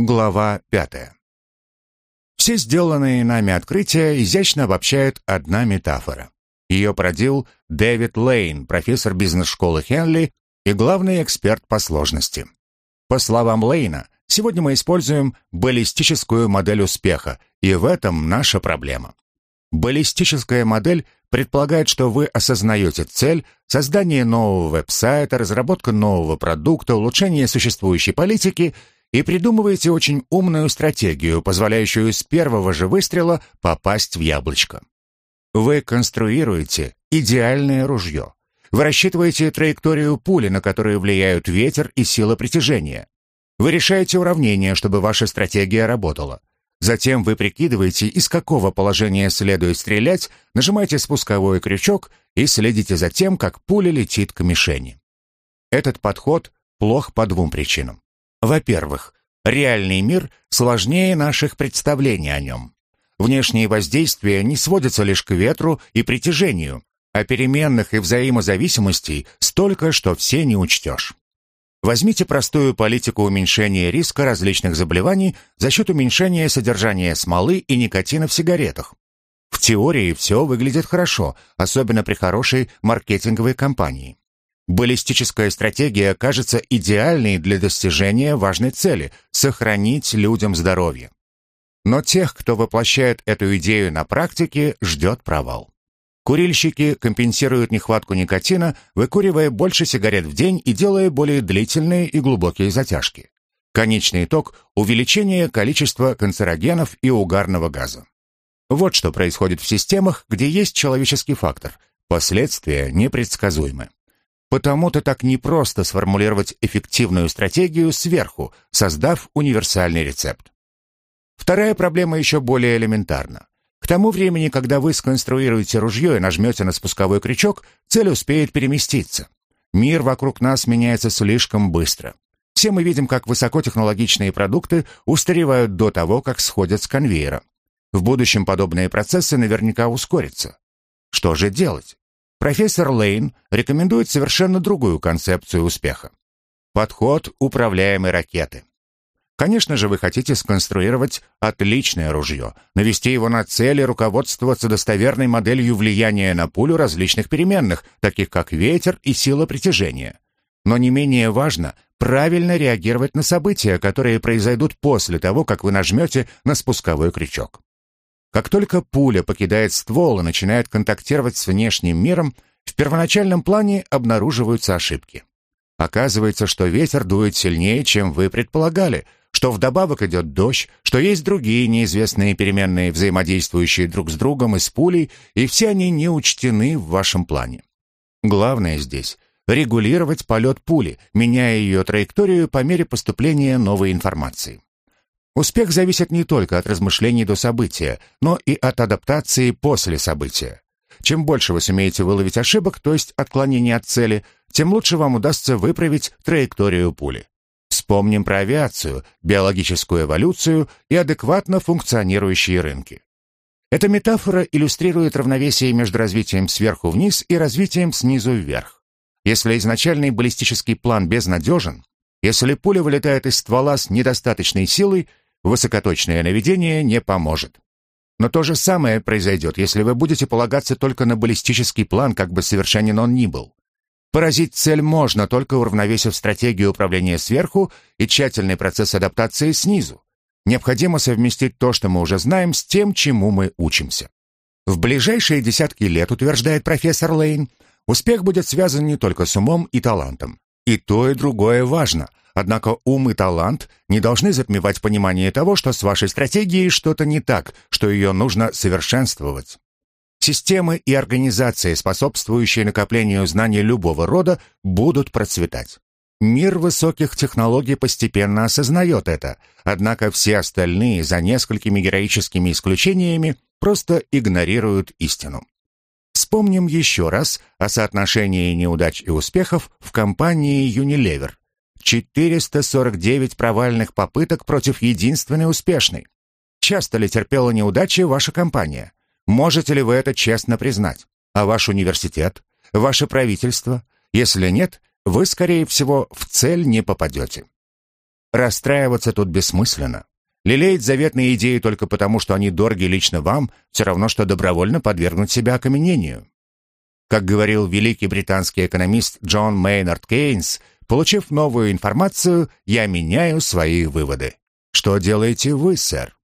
Глава пятая. Все сделанные нами открытия изящно обобщает одна метафора. Ее продил Дэвид Лейн, профессор бизнес-школы Хенли и главный эксперт по сложности. По словам Лейна, сегодня мы используем баллистическую модель успеха, и в этом наша проблема. Баллистическая модель предполагает, что вы осознаете цель, создание нового веб-сайта, разработка нового продукта, улучшение существующей политики – и придумываете очень умную стратегию, позволяющую с первого же выстрела попасть в яблочко. Вы конструируете идеальное ружье. Вы рассчитываете траекторию пули, на которую влияют ветер и сила притяжения. Вы решаете уравнение, чтобы ваша стратегия работала. Затем вы прикидываете, из какого положения следует стрелять, нажимаете спусковой крючок и следите за тем, как пуля летит к мишени. Этот подход плох по двум причинам. Во-первых, реальный мир сложнее наших представлений о нем. Внешние воздействия не сводятся лишь к ветру и притяжению, а переменных и взаимозависимостей столько, что все не учтешь. Возьмите простую политику уменьшения риска различных заболеваний за счет уменьшения содержания смолы и никотина в сигаретах. В теории все выглядит хорошо, особенно при хорошей маркетинговой кампании. Баллистическая стратегия кажется идеальной для достижения важной цели – сохранить людям здоровье. Но тех, кто воплощает эту идею на практике, ждет провал. Курильщики компенсируют нехватку никотина, выкуривая больше сигарет в день и делая более длительные и глубокие затяжки. Конечный итог – увеличение количества канцерогенов и угарного газа. Вот что происходит в системах, где есть человеческий фактор. Последствия непредсказуемы. Потому-то так непросто сформулировать эффективную стратегию сверху, создав универсальный рецепт. Вторая проблема еще более элементарна. К тому времени, когда вы сконструируете ружье и нажмете на спусковой крючок, цель успеет переместиться. Мир вокруг нас меняется слишком быстро. Все мы видим, как высокотехнологичные продукты устаревают до того, как сходят с конвейера. В будущем подобные процессы наверняка ускорятся. Что же делать? Профессор Лейн рекомендует совершенно другую концепцию успеха. Подход управляемой ракеты. Конечно же, вы хотите сконструировать отличное ружье, навести его на цель и руководствоваться достоверной моделью влияния на пулю различных переменных, таких как ветер и сила притяжения. Но не менее важно правильно реагировать на события, которые произойдут после того, как вы нажмете на спусковой крючок. Как только пуля покидает ствол и начинает контактировать с внешним миром, в первоначальном плане обнаруживаются ошибки. Оказывается, что ветер дует сильнее, чем вы предполагали, что вдобавок идет дождь, что есть другие неизвестные переменные, взаимодействующие друг с другом и с пулей, и все они не учтены в вашем плане. Главное здесь — регулировать полет пули, меняя ее траекторию по мере поступления новой информации. Успех зависит не только от размышлений до события, но и от адаптации после события. Чем больше вы сумеете выловить ошибок, то есть отклонений от цели, тем лучше вам удастся выправить траекторию пули. Вспомним про авиацию, биологическую эволюцию и адекватно функционирующие рынки. Эта метафора иллюстрирует равновесие между развитием сверху вниз и развитием снизу вверх. Если изначальный баллистический план безнадежен, если пуля вылетает из ствола с недостаточной силой, Высокоточное наведение не поможет. Но то же самое произойдет, если вы будете полагаться только на баллистический план, как бы совершенен он ни был. Поразить цель можно, только уравновесив стратегию управления сверху и тщательный процесс адаптации снизу. Необходимо совместить то, что мы уже знаем, с тем, чему мы учимся. В ближайшие десятки лет, утверждает профессор Лейн, успех будет связан не только с умом и талантом. И то, и другое важно, Однако ум и талант не должны затмевать понимание того, что с вашей стратегией что-то не так, что ее нужно совершенствовать. Системы и организации, способствующие накоплению знаний любого рода, будут процветать. Мир высоких технологий постепенно осознает это, однако все остальные, за несколькими героическими исключениями, просто игнорируют истину. Вспомним еще раз о соотношении неудач и успехов в компании Unilever, 449 провальных попыток против единственной успешной. Часто ли терпела неудачи ваша компания? Можете ли вы это честно признать? А ваш университет? Ваше правительство? Если нет, вы, скорее всего, в цель не попадете. Расстраиваться тут бессмысленно. Лелеять заветные идеи только потому, что они дороги лично вам, все равно, что добровольно подвергнуть себя окаменению. Как говорил великий британский экономист Джон Мейнард Кейнс, Получив новую информацию, я меняю свои выводы. Что делаете вы, сэр?